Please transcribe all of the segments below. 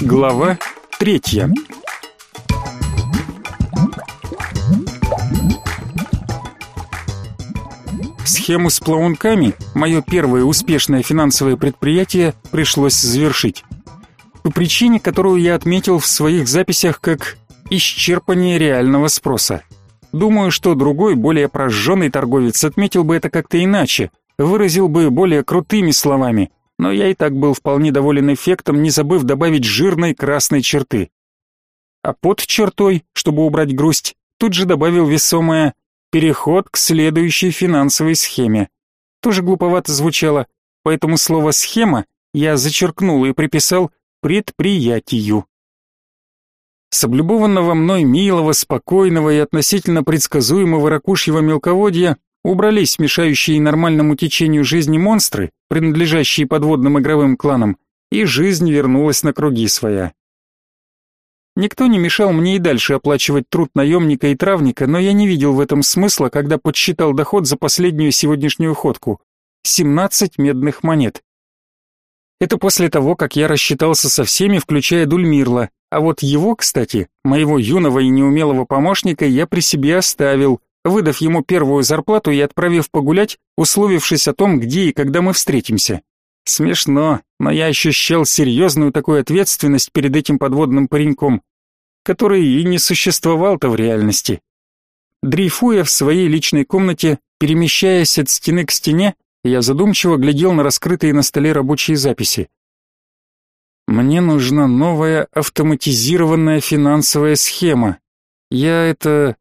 Глава третья. Схему с плавунками, мое первое успешное финансовое предприятие, пришлось завершить. По причине, которую я отметил в своих записях как исчерпание реального спроса. Думаю, что другой, более прожженный торговец отметил бы это как-то иначе, выразил бы более крутыми словами, но я и так был вполне доволен эффектом, не забыв добавить жирной красной черты. А под чертой, чтобы убрать грусть, тут же добавил весомое «переход к следующей финансовой схеме». Тоже глуповато звучало, поэтому слово «схема» я зачеркнул и приписал «предприятию». С облюбованного мной милого, спокойного и относительно предсказуемого ракушьего мелководья убрались мешающие нормальному течению жизни монстры, принадлежащие подводным игровым кланам, и жизнь вернулась на круги своя. Никто не мешал мне и дальше оплачивать труд наемника и травника, но я не видел в этом смысла, когда подсчитал доход за последнюю сегодняшнюю ходку. 17 медных монет. Это после того, как я рассчитался со всеми, включая Дульмирла, а вот его, кстати, моего юного и неумелого помощника, я при себе оставил, выдав ему первую зарплату и отправив погулять, условившись о том, где и когда мы встретимся. Смешно, но я ощущал серьезную такую ответственность перед этим подводным пареньком, который и не существовал-то в реальности. Дрейфуя в своей личной комнате, перемещаясь от стены к стене, я задумчиво глядел на раскрытые на столе рабочие записи. Мне нужна новая автоматизированная финансовая схема. Я это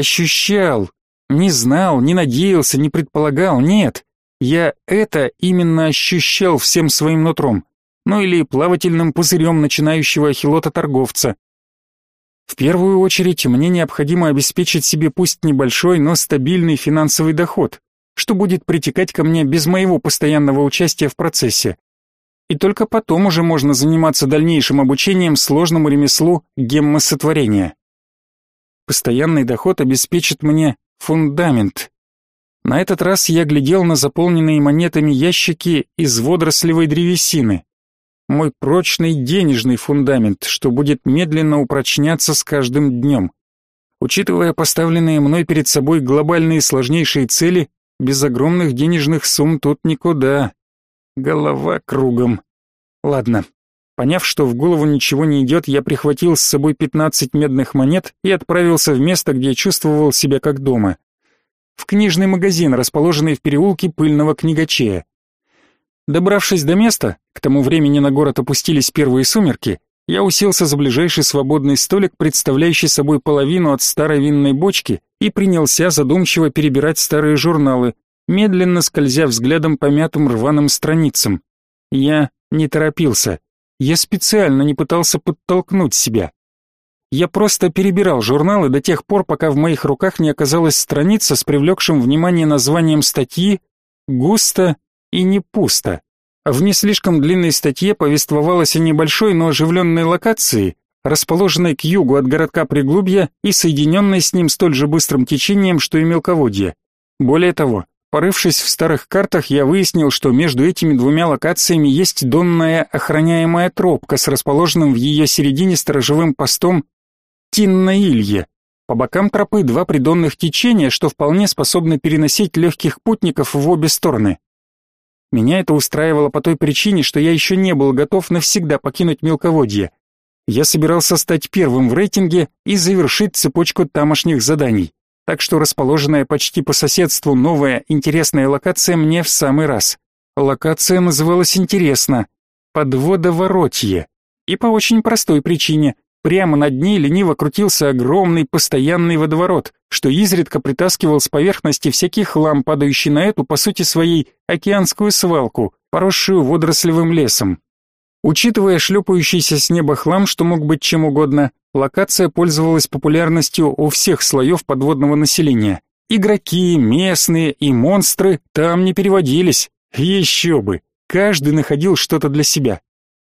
ощущал, не знал, не надеялся, не предполагал, нет. Я это именно ощущал всем своим нутром, ну или плавательным пузырем начинающего ахилота-торговца. В первую очередь мне необходимо обеспечить себе пусть небольшой, но стабильный финансовый доход, что будет притекать ко мне без моего постоянного участия в процессе. И только потом уже можно заниматься дальнейшим обучением сложному ремеслу геммосотворения. Постоянный доход обеспечит мне фундамент. На этот раз я глядел на заполненные монетами ящики из водорослевой древесины. Мой прочный денежный фундамент, что будет медленно упрочняться с каждым днем. Учитывая поставленные мной перед собой глобальные сложнейшие цели, без огромных денежных сумм тут никуда. Голова кругом. Ладно, Поняв, что в голову ничего не идет, я прихватил с собой 15 медных монет и отправился в место, где чувствовал себя как дома. В книжный магазин, расположенный в переулке пыльного книгачея. Добравшись до места, к тому времени на город опустились первые сумерки, я уселся за ближайший свободный столик, представляющий собой половину от старой винной бочки, и принялся задумчиво перебирать старые журналы, медленно скользя взглядом по мятым рваным страницам. Я не торопился. Я специально не пытался подтолкнуть себя. Я просто перебирал журналы до тех пор, пока в моих руках не оказалась страница с привлекшим внимание названием статьи «Густо и не пусто». В не слишком длинной статье повествовалось о небольшой, но оживленной локации, расположенной к югу от городка Приглубья и соединенной с ним столь же быстрым течением, что и мелководье. Более того, Порывшись в старых картах, я выяснил, что между этими двумя локациями есть донная охраняемая тропка с расположенным в ее середине сторожевым постом Тиннаилье. По бокам тропы два придонных течения, что вполне способны переносить легких путников в обе стороны. Меня это устраивало по той причине, что я еще не был готов навсегда покинуть мелководье. Я собирался стать первым в рейтинге и завершить цепочку тамошних заданий так что расположенная почти по соседству новая интересная локация мне в самый раз. Локация называлась интересно «Подводоворотье». И по очень простой причине. Прямо над ней лениво крутился огромный постоянный водоворот, что изредка притаскивал с поверхности всякий хлам, падающий на эту, по сути своей, океанскую свалку, поросшую водорослевым лесом. Учитывая шлепающийся с неба хлам, что мог быть чем угодно, локация пользовалась популярностью у всех слоев подводного населения. Игроки, местные и монстры там не переводились. Еще бы, каждый находил что-то для себя.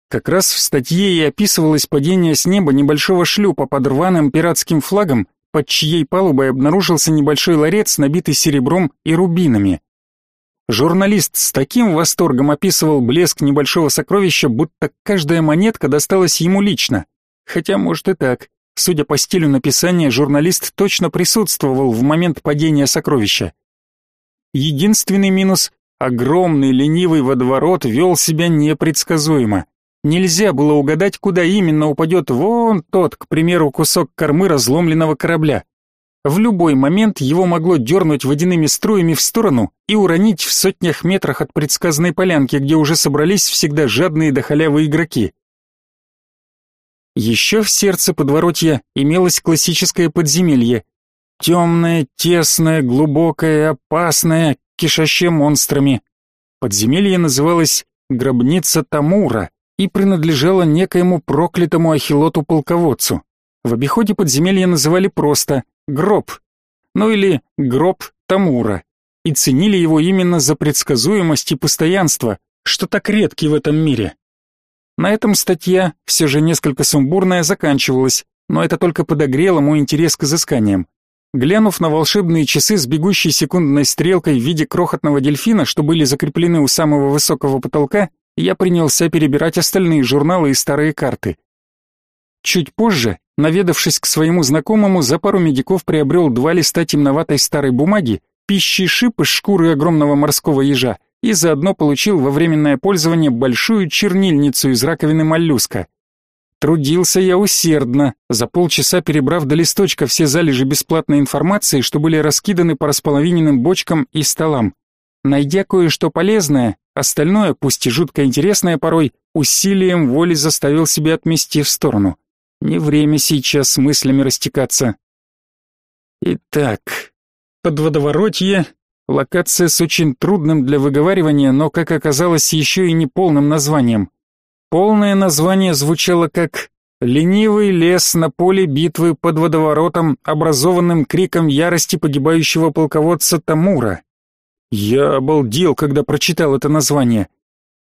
Как раз в статье и описывалось падение с неба небольшого шлюпа под рваным пиратским флагом, под чьей палубой обнаружился небольшой ларец, набитый серебром и рубинами. Журналист с таким восторгом описывал блеск небольшого сокровища, будто каждая монетка досталась ему лично. Хотя, может и так. Судя по стилю написания, журналист точно присутствовал в момент падения сокровища. Единственный минус — огромный ленивый водоворот вел себя непредсказуемо. Нельзя было угадать, куда именно упадет вон тот, к примеру, кусок кормы разломленного корабля. В любой момент его могло дернуть водяными струями в сторону и уронить в сотнях метрах от предсказанной полянки, где уже собрались всегда жадные до халявы игроки. Еще в сердце подворотья имелось классическое подземелье. Темное, тесное, глубокое, опасное, кишащее монстрами. Подземелье называлось «Гробница Тамура» и принадлежало некоему проклятому ахилоту-полководцу. В обиходе подземелья называли просто гроб, ну или гроб Тамура, и ценили его именно за предсказуемость и постоянство, что так редки в этом мире. На этом статья, все же несколько сумбурная, заканчивалась, но это только подогрело мой интерес к изысканиям. Глянув на волшебные часы с бегущей секундной стрелкой в виде крохотного дельфина, что были закреплены у самого высокого потолка, я принялся перебирать остальные журналы и старые карты. Чуть позже Наведавшись к своему знакомому, за пару медиков приобрел два листа темноватой старой бумаги, пищий шип из шкуры огромного морского ежа и заодно получил во временное пользование большую чернильницу из раковины моллюска. Трудился я усердно, за полчаса перебрав до листочка все залежи бесплатной информации, что были раскиданы по располовиненным бочкам и столам. Найдя кое-что полезное, остальное, пусть и жутко интересное порой, усилием воли заставил себя отмести в сторону. Не время сейчас с мыслями растекаться. Итак, подводоворотье — локация с очень трудным для выговаривания, но, как оказалось, еще и не полным названием. Полное название звучало как «Ленивый лес на поле битвы под водоворотом, образованным криком ярости погибающего полководца Тамура». Я обалдел, когда прочитал это название.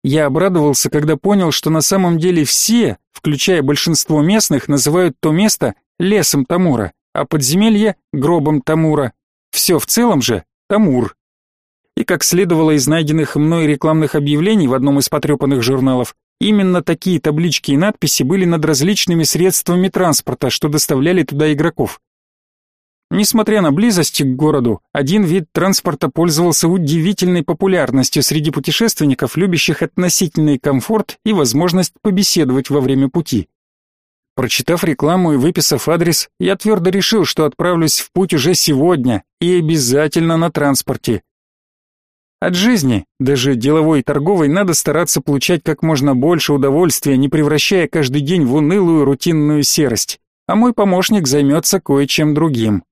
Я обрадовался, когда понял, что на самом деле все, включая большинство местных, называют то место лесом Тамура, а подземелье — гробом Тамура. Все в целом же Тамур. И как следовало из найденных мной рекламных объявлений в одном из потрепанных журналов, именно такие таблички и надписи были над различными средствами транспорта, что доставляли туда игроков. Несмотря на близость к городу, один вид транспорта пользовался удивительной популярностью среди путешественников, любящих относительный комфорт и возможность побеседовать во время пути. Прочитав рекламу и выписав адрес, я твердо решил, что отправлюсь в путь уже сегодня и обязательно на транспорте. От жизни, даже деловой и торговой, надо стараться получать как можно больше удовольствия, не превращая каждый день в унылую рутинную серость. А мой помощник займется кое-чем другим.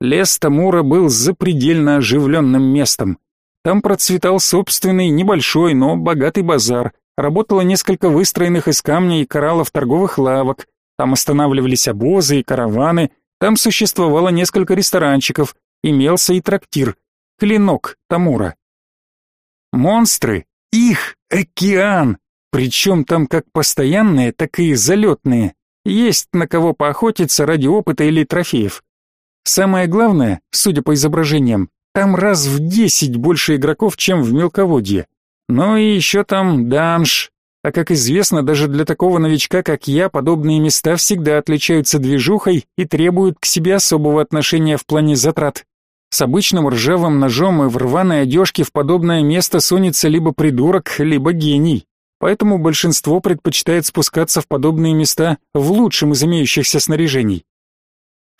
Лес Тамура был запредельно оживленным местом. Там процветал собственный небольшой, но богатый базар. Работало несколько выстроенных из камня и кораллов торговых лавок. Там останавливались обозы и караваны. Там существовало несколько ресторанчиков. Имелся и трактир. Клинок Тамура. Монстры. Их океан. Причем там как постоянные, так и залетные. Есть на кого поохотиться ради опыта или трофеев. Самое главное, судя по изображениям, там раз в десять больше игроков, чем в мелководье. Ну и еще там данж. А как известно, даже для такого новичка, как я, подобные места всегда отличаются движухой и требуют к себе особого отношения в плане затрат. С обычным ржавым ножом и в рваной одежке в подобное место сунется либо придурок, либо гений. Поэтому большинство предпочитает спускаться в подобные места в лучшем из имеющихся снаряжений.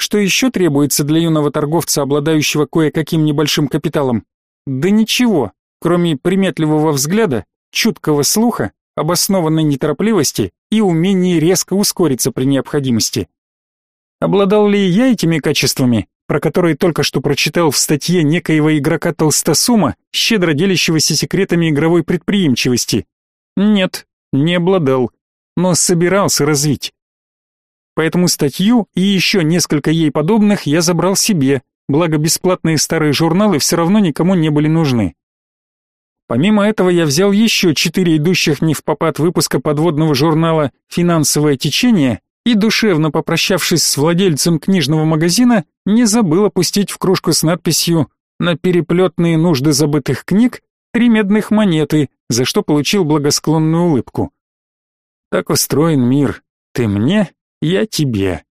Что еще требуется для юного торговца, обладающего кое-каким небольшим капиталом? Да ничего, кроме приметливого взгляда, чуткого слуха, обоснованной неторопливости и умения резко ускориться при необходимости. Обладал ли я этими качествами, про которые только что прочитал в статье некоего игрока Толстосума, щедро делящегося секретами игровой предприимчивости? Нет, не обладал, но собирался развить. Поэтому статью и еще несколько ей подобных я забрал себе, благо бесплатные старые журналы все равно никому не были нужны. Помимо этого я взял еще четыре идущих не в попад выпуска подводного журнала «Финансовое течение» и, душевно попрощавшись с владельцем книжного магазина, не забыл опустить в кружку с надписью на переплетные нужды забытых книг три медных монеты, за что получил благосклонную улыбку. Так устроен мир. Ты мне, я тебе.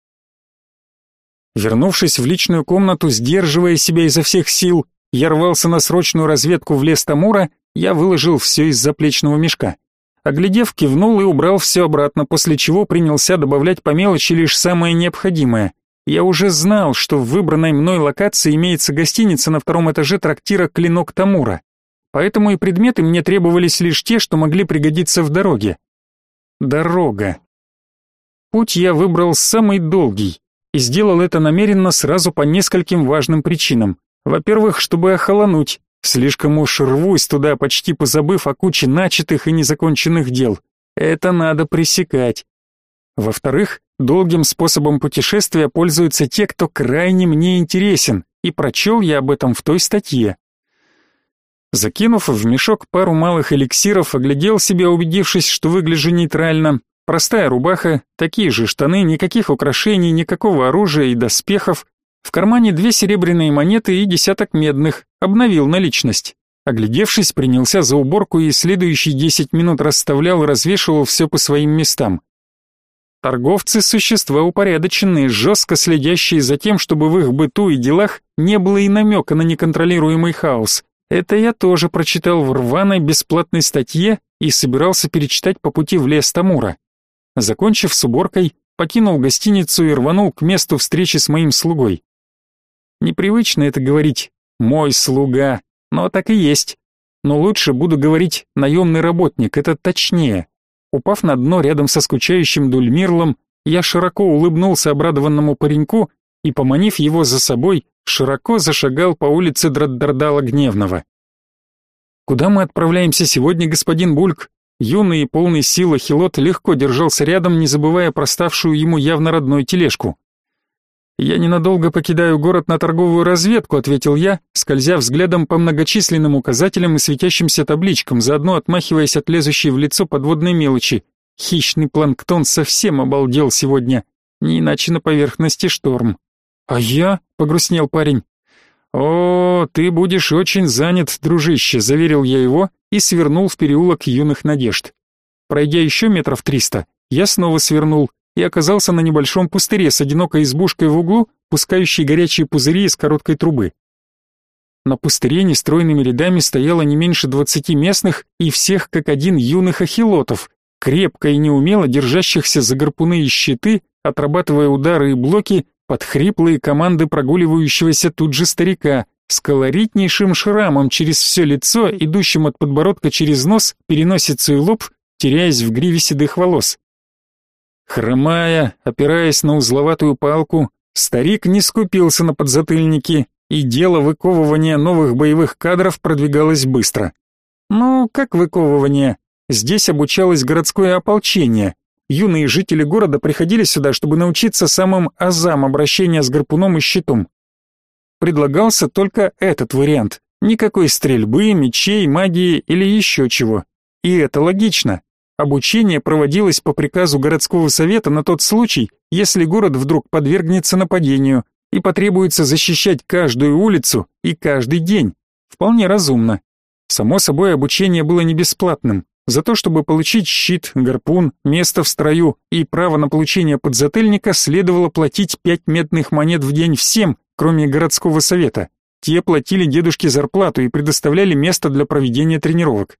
Вернувшись в личную комнату, сдерживая себя изо всех сил, я рвался на срочную разведку в лес Тамура, я выложил все из заплечного мешка. Оглядев, кивнул и убрал все обратно, после чего принялся добавлять по мелочи лишь самое необходимое. Я уже знал, что в выбранной мной локации имеется гостиница на втором этаже трактира «Клинок Тамура». Поэтому и предметы мне требовались лишь те, что могли пригодиться в дороге. Дорога. Путь я выбрал самый долгий и сделал это намеренно сразу по нескольким важным причинам. Во-первых, чтобы охолонуть. Слишком уж рвусь туда, почти позабыв о куче начатых и незаконченных дел. Это надо пресекать. Во-вторых, долгим способом путешествия пользуются те, кто крайне мне интересен, и прочел я об этом в той статье. Закинув в мешок пару малых эликсиров, оглядел себя, убедившись, что выгляжу нейтрально. Простая рубаха, такие же штаны, никаких украшений, никакого оружия и доспехов. В кармане две серебряные монеты и десяток медных. Обновил наличность. Оглядевшись, принялся за уборку и следующие десять минут расставлял и развешивал все по своим местам. Торговцы – существа упорядоченные, жестко следящие за тем, чтобы в их быту и делах не было и намека на неконтролируемый хаос. Это я тоже прочитал в рваной бесплатной статье и собирался перечитать по пути в лес Тамура. Закончив с уборкой, покинул гостиницу и рванул к месту встречи с моим слугой. Непривычно это говорить «мой слуга», но так и есть. Но лучше буду говорить «наемный работник», это точнее. Упав на дно рядом со скучающим Дульмирлом, я широко улыбнулся обрадованному пареньку и, поманив его за собой, широко зашагал по улице Драддардала Гневного. «Куда мы отправляемся сегодня, господин Бульк?» Юный и полный сил Ахилот легко держался рядом, не забывая про ставшую ему явно родной тележку. «Я ненадолго покидаю город на торговую разведку», — ответил я, скользя взглядом по многочисленным указателям и светящимся табличкам, заодно отмахиваясь от лезущей в лицо подводной мелочи. Хищный планктон совсем обалдел сегодня, не иначе на поверхности шторм. «А я?» — погрустнел парень. «О, ты будешь очень занят, дружище», — заверил я его и свернул в переулок юных надежд. Пройдя еще метров триста, я снова свернул, и оказался на небольшом пустыре с одинокой избушкой в углу, пускающей горячие пузыри из короткой трубы. На пустыре нестройными рядами стояло не меньше двадцати местных и всех как один юных ахилотов, крепко и неумело держащихся за гарпуны и щиты, отрабатывая удары и блоки под хриплые команды прогуливающегося тут же старика с колоритнейшим шрамом через все лицо, идущим от подбородка через нос, переносицу и лоб, теряясь в гриве седых волос. Хромая, опираясь на узловатую палку, старик не скупился на подзатыльники, и дело выковывания новых боевых кадров продвигалось быстро. Ну, как выковывание? Здесь обучалось городское ополчение. Юные жители города приходили сюда, чтобы научиться самым азам обращения с гарпуном и щитом. Предлагался только этот вариант. Никакой стрельбы, мечей, магии или еще чего. И это логично. Обучение проводилось по приказу городского совета на тот случай, если город вдруг подвергнется нападению и потребуется защищать каждую улицу и каждый день. Вполне разумно. Само собой, обучение было не бесплатным. За то, чтобы получить щит, гарпун, место в строю и право на получение подзатыльника, следовало платить пять медных монет в день всем, кроме городского совета. Те платили дедушке зарплату и предоставляли место для проведения тренировок.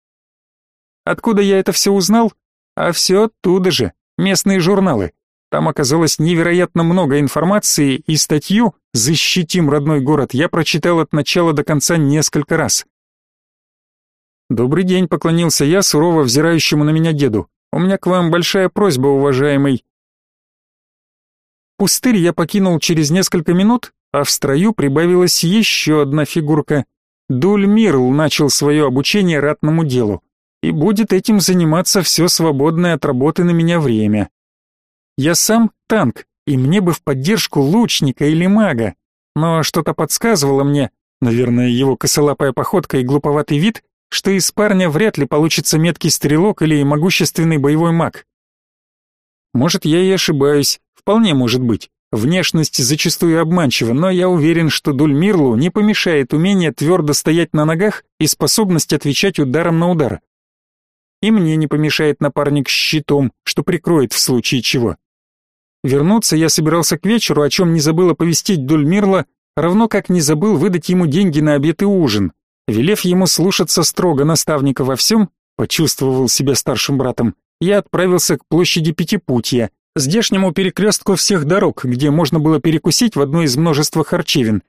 Откуда я это все узнал? А все оттуда же, местные журналы. Там оказалось невероятно много информации, и статью «Защитим родной город» я прочитал от начала до конца несколько раз. «Добрый день», — поклонился я сурово взирающему на меня деду. «У меня к вам большая просьба, уважаемый». Пустырь я покинул через несколько минут, а в строю прибавилась еще одна фигурка. Дульмирл начал свое обучение ратному делу и будет этим заниматься все свободное от работы на меня время. Я сам танк, и мне бы в поддержку лучника или мага, но что-то подсказывало мне, наверное, его косолапая походка и глуповатый вид, что из парня вряд ли получится меткий стрелок или могущественный боевой маг. Может, я и ошибаюсь, вполне может быть. Внешность зачастую обманчива, но я уверен, что Дульмирлу не помешает умение твердо стоять на ногах и способность отвечать ударом на удар. И мне не помешает напарник с щитом, что прикроет в случае чего. Вернуться я собирался к вечеру, о чем не забыл оповестить Дульмирла, равно как не забыл выдать ему деньги на обед и ужин. Велев ему слушаться строго наставника во всем, почувствовал себя старшим братом, я отправился к площади Пятипутья, здешнему перекрестку всех дорог, где можно было перекусить в одной из множества харчевин,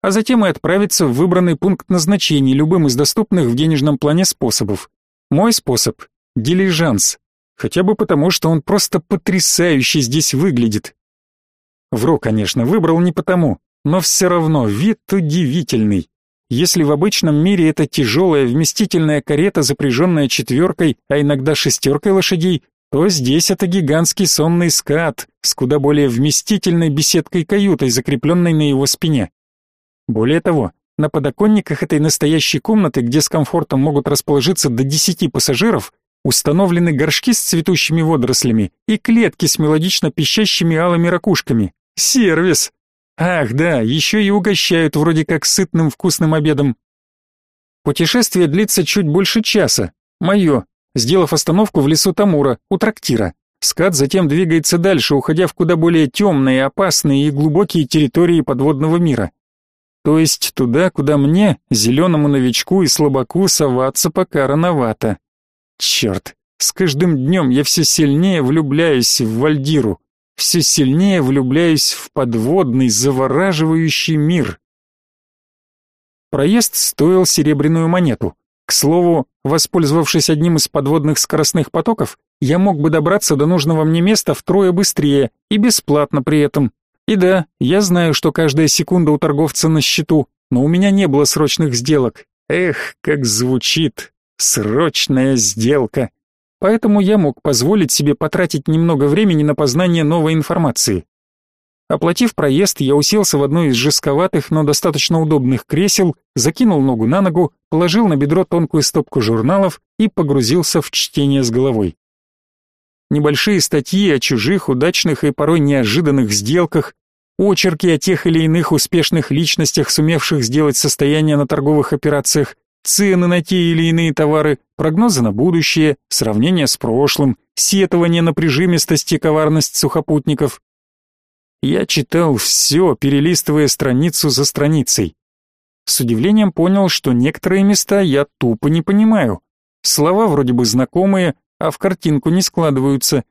а затем и отправиться в выбранный пункт назначения любым из доступных в денежном плане способов. Мой способ — дилижанс, хотя бы потому, что он просто потрясающе здесь выглядит. Вру, конечно, выбрал не потому, но все равно вид удивительный. Если в обычном мире это тяжелая вместительная карета, запряженная четверкой, а иногда шестеркой лошадей, то здесь это гигантский сонный скат с куда более вместительной беседкой-каютой, закрепленной на его спине. Более того, на подоконниках этой настоящей комнаты, где с комфортом могут расположиться до 10 пассажиров, установлены горшки с цветущими водорослями и клетки с мелодично пищащими алыми ракушками. Сервис! Ах, да, еще и угощают вроде как сытным вкусным обедом. Путешествие длится чуть больше часа. Мое, сделав остановку в лесу Тамура, у трактира. Скат затем двигается дальше, уходя в куда более темные, опасные и глубокие территории подводного мира. То есть туда, куда мне, зеленому новичку и слабаку, соваться пока рановато. Черт, с каждым днем я все сильнее влюбляюсь в Вальдиру все сильнее влюбляюсь в подводный, завораживающий мир. Проезд стоил серебряную монету. К слову, воспользовавшись одним из подводных скоростных потоков, я мог бы добраться до нужного мне места втрое быстрее и бесплатно при этом. И да, я знаю, что каждая секунда у торговца на счету, но у меня не было срочных сделок. Эх, как звучит. Срочная сделка поэтому я мог позволить себе потратить немного времени на познание новой информации. Оплатив проезд, я уселся в одно из жестковатых, но достаточно удобных кресел, закинул ногу на ногу, положил на бедро тонкую стопку журналов и погрузился в чтение с головой. Небольшие статьи о чужих, удачных и порой неожиданных сделках, очерки о тех или иных успешных личностях, сумевших сделать состояние на торговых операциях, цены на те или иные товары, прогнозы на будущее, сравнение с прошлым, сетование на прижимистость и коварность сухопутников. Я читал все, перелистывая страницу за страницей. С удивлением понял, что некоторые места я тупо не понимаю. Слова вроде бы знакомые, а в картинку не складываются.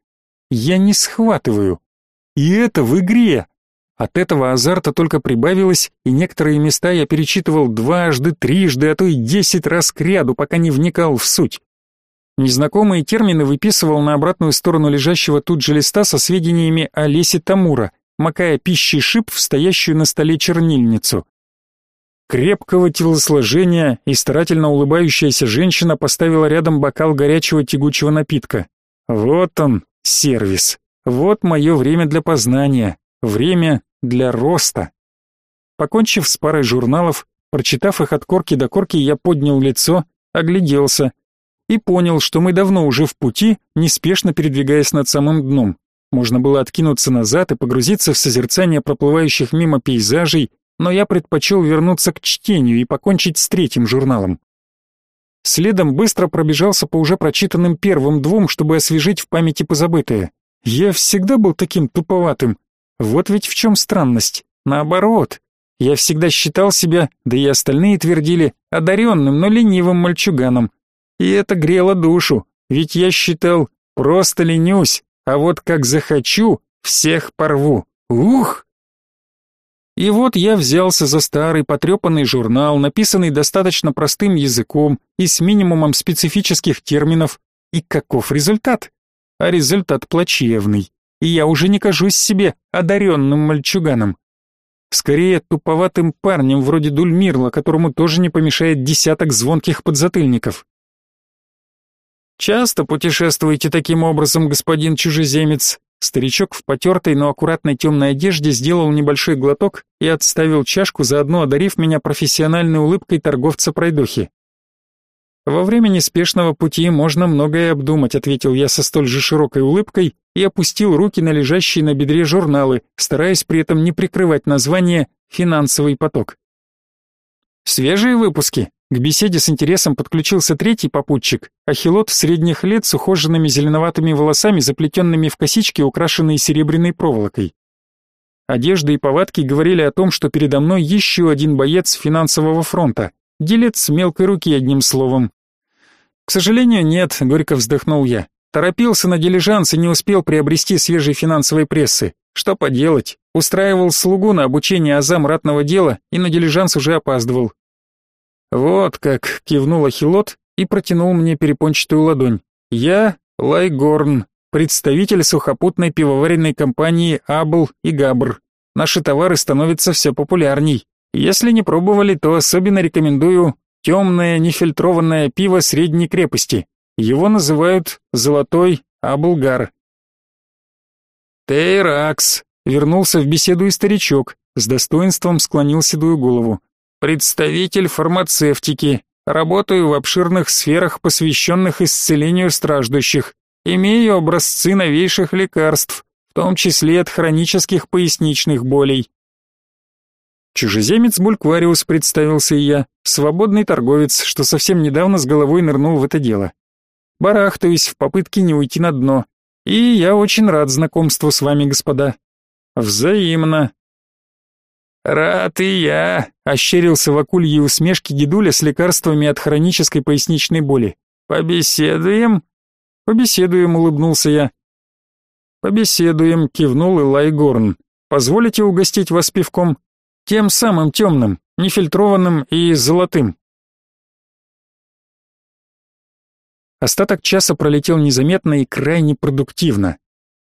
Я не схватываю. И это в игре. От этого азарта только прибавилось, и некоторые места я перечитывал дважды, трижды, а то и десять раз кряду, пока не вникал в суть. Незнакомые термины выписывал на обратную сторону лежащего тут же листа со сведениями о лесе Тамура, макая пищей шип в стоящую на столе чернильницу. Крепкого телосложения и старательно улыбающаяся женщина поставила рядом бокал горячего тягучего напитка. Вот он, сервис. Вот мое время для познания. Время для роста. Покончив с парой журналов, прочитав их от корки до корки, я поднял лицо, огляделся и понял, что мы давно уже в пути, неспешно передвигаясь над самым дном. Можно было откинуться назад и погрузиться в созерцание проплывающих мимо пейзажей, но я предпочел вернуться к чтению и покончить с третьим журналом. Следом быстро пробежался по уже прочитанным первым двум, чтобы освежить в памяти позабытое. Я всегда был таким туповатым, вот ведь в чем странность. Наоборот, я всегда считал себя, да и остальные твердили, одаренным, но ленивым мальчуганом. И это грело душу, ведь я считал, просто ленюсь, а вот как захочу, всех порву. Ух! И вот я взялся за старый потрепанный журнал, написанный достаточно простым языком и с минимумом специфических терминов. И каков результат? А результат плачевный и я уже не кажусь себе одаренным мальчуганом. Скорее, туповатым парнем вроде Дульмирла, которому тоже не помешает десяток звонких подзатыльников. «Часто путешествуете таким образом, господин чужеземец?» Старичок в потертой, но аккуратной темной одежде сделал небольшой глоток и отставил чашку, заодно одарив меня профессиональной улыбкой торговца пройдохи. «Во время неспешного пути можно многое обдумать», ответил я со столь же широкой улыбкой и опустил руки на лежащие на бедре журналы, стараясь при этом не прикрывать название «Финансовый поток». Свежие выпуски. К беседе с интересом подключился третий попутчик, ахилот средних лет с ухоженными зеленоватыми волосами, заплетенными в косички, украшенные серебряной проволокой. Одежда и повадки говорили о том, что передо мной еще один боец финансового фронта, делец мелкой руки одним словом. К сожалению, нет, горько вздохнул я. Торопился на дилижанс и не успел приобрести свежей финансовой прессы. Что поделать? Устраивал слугу на обучение азам ратного дела и на дилижанс уже опаздывал. Вот как, кивнул Ахилот и протянул мне перепончатую ладонь. Я Лайгорн, представитель сухопутной пивоваренной компании Абл и Габр. Наши товары становятся все популярней. Если не пробовали, то особенно рекомендую темное нефильтрованное пиво средней крепости. Его называют «Золотой Аблгар». «Тейракс», — вернулся в беседу и старичок, с достоинством склонил седую голову. «Представитель фармацевтики. Работаю в обширных сферах, посвященных исцелению страждущих. Имею образцы новейших лекарств, в том числе от хронических поясничных болей. Чужеземец Бульквариус представился и я, свободный торговец, что совсем недавно с головой нырнул в это дело. Барахтаюсь в попытке не уйти на дно, и я очень рад знакомству с вами, господа. Взаимно. Рад и я, ощерился в акульей усмешке дедуля с лекарствами от хронической поясничной боли. Побеседуем? Побеседуем, улыбнулся я. Побеседуем, кивнул Илай Горн. Позволите угостить вас пивком? Тем самым темным, нефильтрованным и золотым. Остаток часа пролетел незаметно и крайне продуктивно.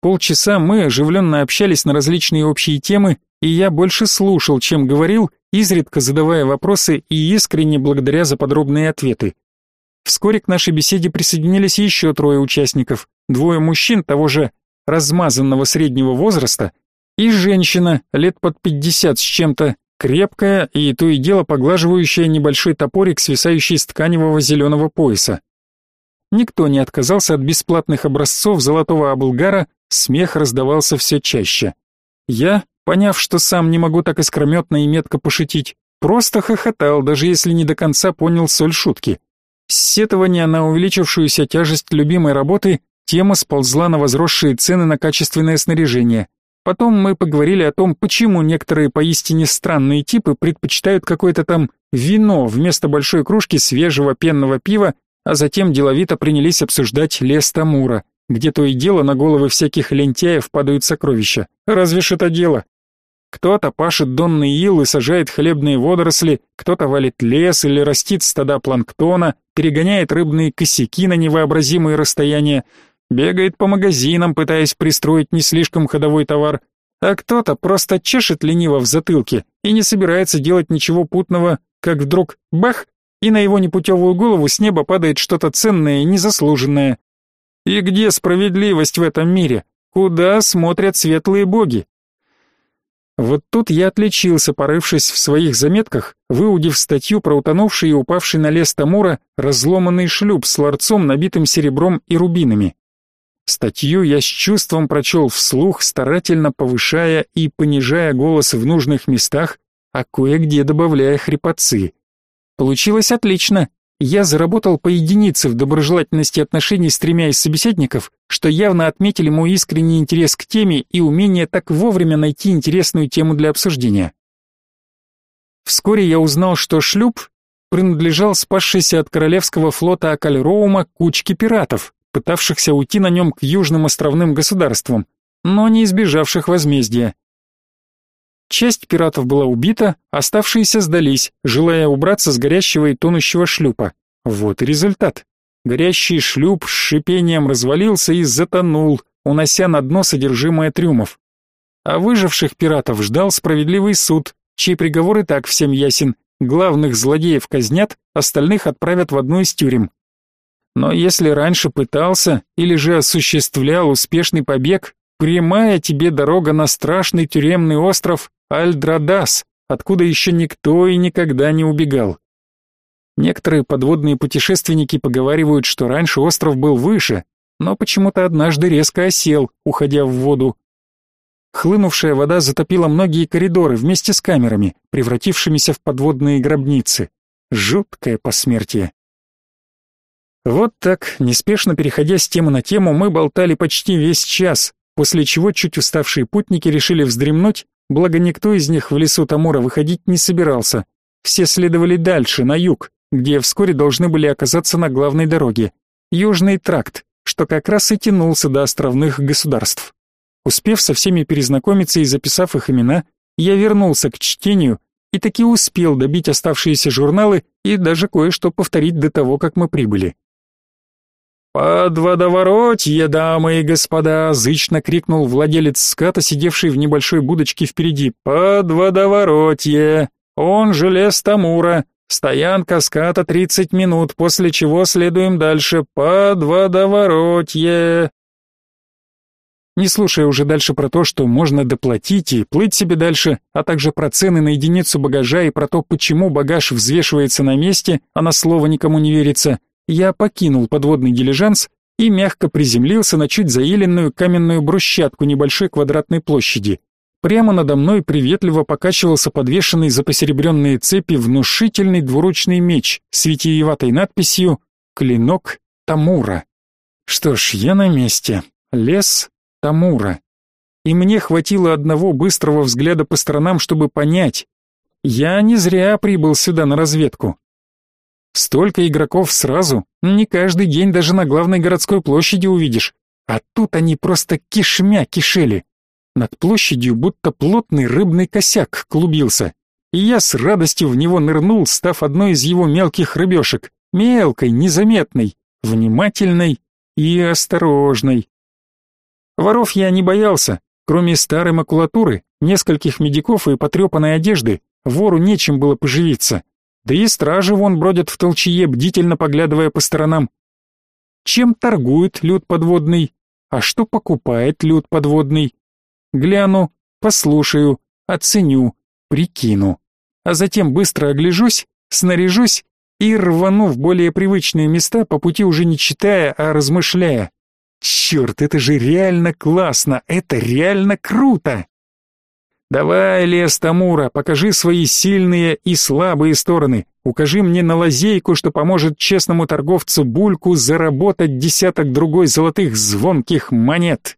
Полчаса мы оживленно общались на различные общие темы, и я больше слушал, чем говорил, изредка задавая вопросы и искренне благодаря за подробные ответы. Вскоре к нашей беседе присоединились еще трое участников, двое мужчин того же размазанного среднего возраста и женщина, лет под пятьдесят с чем-то, крепкая и то и дело поглаживающая небольшой топорик, свисающий с тканевого зеленого пояса. Никто не отказался от бесплатных образцов золотого облгара, смех раздавался все чаще. Я, поняв, что сам не могу так искрометно и метко пошутить, просто хохотал, даже если не до конца понял соль шутки. Сетование на увеличившуюся тяжесть любимой работы тема сползла на возросшие цены на качественное снаряжение. Потом мы поговорили о том, почему некоторые поистине странные типы предпочитают какое-то там вино вместо большой кружки свежего пенного пива, а затем деловито принялись обсуждать лес Тамура, где то и дело на головы всяких лентяев падают сокровища. Разве ж это дело? Кто-то пашет донный ил и сажает хлебные водоросли, кто-то валит лес или растит стада планктона, перегоняет рыбные косяки на невообразимые расстояния, бегает по магазинам, пытаясь пристроить не слишком ходовой товар, а кто-то просто чешет лениво в затылке и не собирается делать ничего путного, как вдруг бах, и на его непутевую голову с неба падает что-то ценное и незаслуженное. И где справедливость в этом мире? Куда смотрят светлые боги? Вот тут я отличился, порывшись в своих заметках, выудив статью про утонувший и упавший на лес Тамура разломанный шлюп с ларцом, набитым серебром и рубинами. Статью я с чувством прочел вслух, старательно повышая и понижая голос в нужных местах, а кое-где добавляя хрипотцы. Получилось отлично. Я заработал по единице в доброжелательности отношений с тремя из собеседников, что явно отметили мой искренний интерес к теме и умение так вовремя найти интересную тему для обсуждения. Вскоре я узнал, что шлюп принадлежал спасшейся от королевского флота Акальроума кучке пиратов, пытавшихся уйти на нем к южным островным государствам, но не избежавших возмездия. Часть пиратов была убита, оставшиеся сдались, желая убраться с горящего и тонущего шлюпа. Вот и результат. Горящий шлюп с шипением развалился и затонул, унося на дно содержимое трюмов. А выживших пиратов ждал справедливый суд, чей приговор и так всем ясен. Главных злодеев казнят, остальных отправят в одну из тюрем. Но если раньше пытался или же осуществлял успешный побег, прямая тебе дорога на страшный тюремный остров Альдрадас, откуда еще никто и никогда не убегал. Некоторые подводные путешественники поговаривают, что раньше остров был выше, но почему-то однажды резко осел, уходя в воду. Хлынувшая вода затопила многие коридоры вместе с камерами, превратившимися в подводные гробницы. Жуткое посмертие. Вот так, неспешно переходя с темы на тему, мы болтали почти весь час, после чего чуть уставшие путники решили вздремнуть, благо никто из них в лесу Тамура выходить не собирался. Все следовали дальше, на юг, где вскоре должны были оказаться на главной дороге. Южный тракт, что как раз и тянулся до островных государств. Успев со всеми перезнакомиться и записав их имена, я вернулся к чтению и таки успел добить оставшиеся журналы и даже кое-что повторить до того, как мы прибыли. «Под водоворотье, дамы и господа!» — зычно крикнул владелец ската, сидевший в небольшой будочке впереди. «Под водоворотье! Он же лес Тамура! Стоянка ската 30 минут, после чего следуем дальше. Под водоворотье!» Не слушая уже дальше про то, что можно доплатить и плыть себе дальше, а также про цены на единицу багажа и про то, почему багаж взвешивается на месте, а на слово никому не верится, я покинул подводный дилижанс и мягко приземлился на чуть заиленную каменную брусчатку небольшой квадратной площади. Прямо надо мной приветливо покачивался подвешенный за посеребренные цепи внушительный двуручный меч с витиеватой надписью «Клинок Тамура». Что ж, я на месте. Лес Тамура. И мне хватило одного быстрого взгляда по сторонам, чтобы понять. Я не зря прибыл сюда на разведку. Столько игроков сразу, не каждый день даже на главной городской площади увидишь. А тут они просто кишмя кишели. Над площадью будто плотный рыбный косяк клубился. И я с радостью в него нырнул, став одной из его мелких рыбешек. Мелкой, незаметной, внимательной и осторожной. Воров я не боялся. Кроме старой макулатуры, нескольких медиков и потрепанной одежды, вору нечем было поживиться. Да и стражи вон бродят в толчье, бдительно поглядывая по сторонам. Чем торгует люд подводный, а что покупает люд подводный? Гляну, послушаю, оценю, прикину. А затем быстро огляжусь, снаряжусь и рвану в более привычные места, по пути уже не читая, а размышляя. Черт, это же реально классно, это реально круто! Давай, лес Тамура, покажи свои сильные и слабые стороны. Укажи мне на лазейку, что поможет честному торговцу Бульку заработать десяток другой золотых звонких монет.